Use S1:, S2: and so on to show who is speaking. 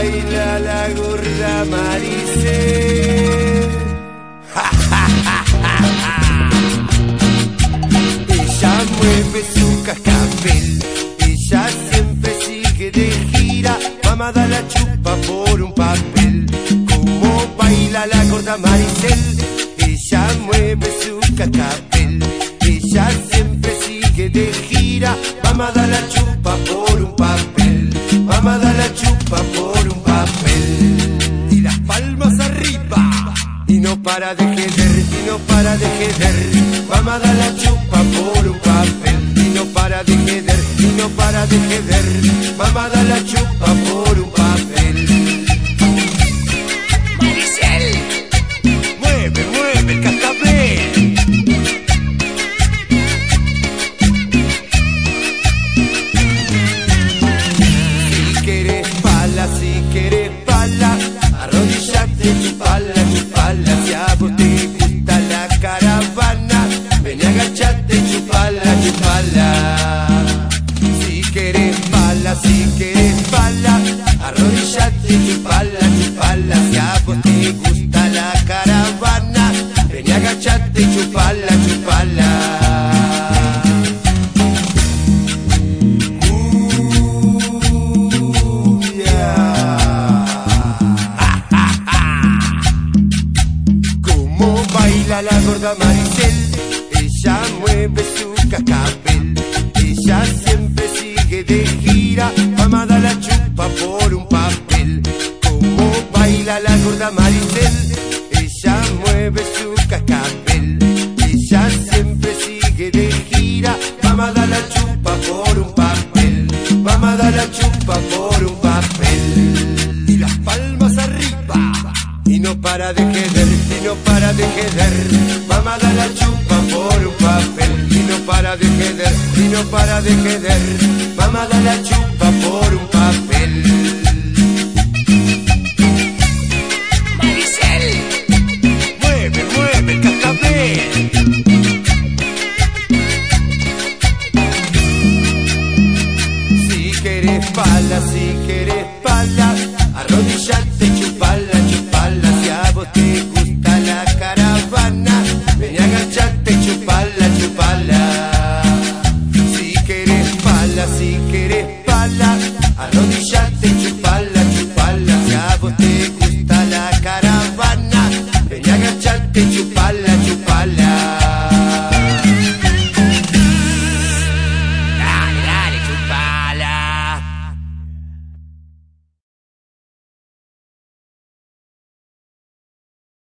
S1: baila la gorda Maricel. Ella mueve su cascabel, ella siempre sigue de gira, mamada la chupa por un papel. Como baila la gorda Maricel, ella mueve su cascabel, ella siempre sigue de gira, mamada la chupa para de jeder, y no para de jeder, mamada la chupa por un papel, y no para de jeder, y no para de jeder, gorda Maricel, ella mueve su cascabel, ella siempre sigue de gira, mamada la chupa por un papel. Como baila la gorda Maricel, ella mueve su cascabel, ella siempre sigue de gira, mamada la chupa por un papel, mamada la chupa por un papel. Y las palmas arriba. Y no para de jeder, y no para de jeder, mamada la chupa por un papel, y no para de jeder, y no para de jeder, mamada la chupa por un papel.
S2: Maricel,
S1: Mueve, pala si querés pala, arrodillate.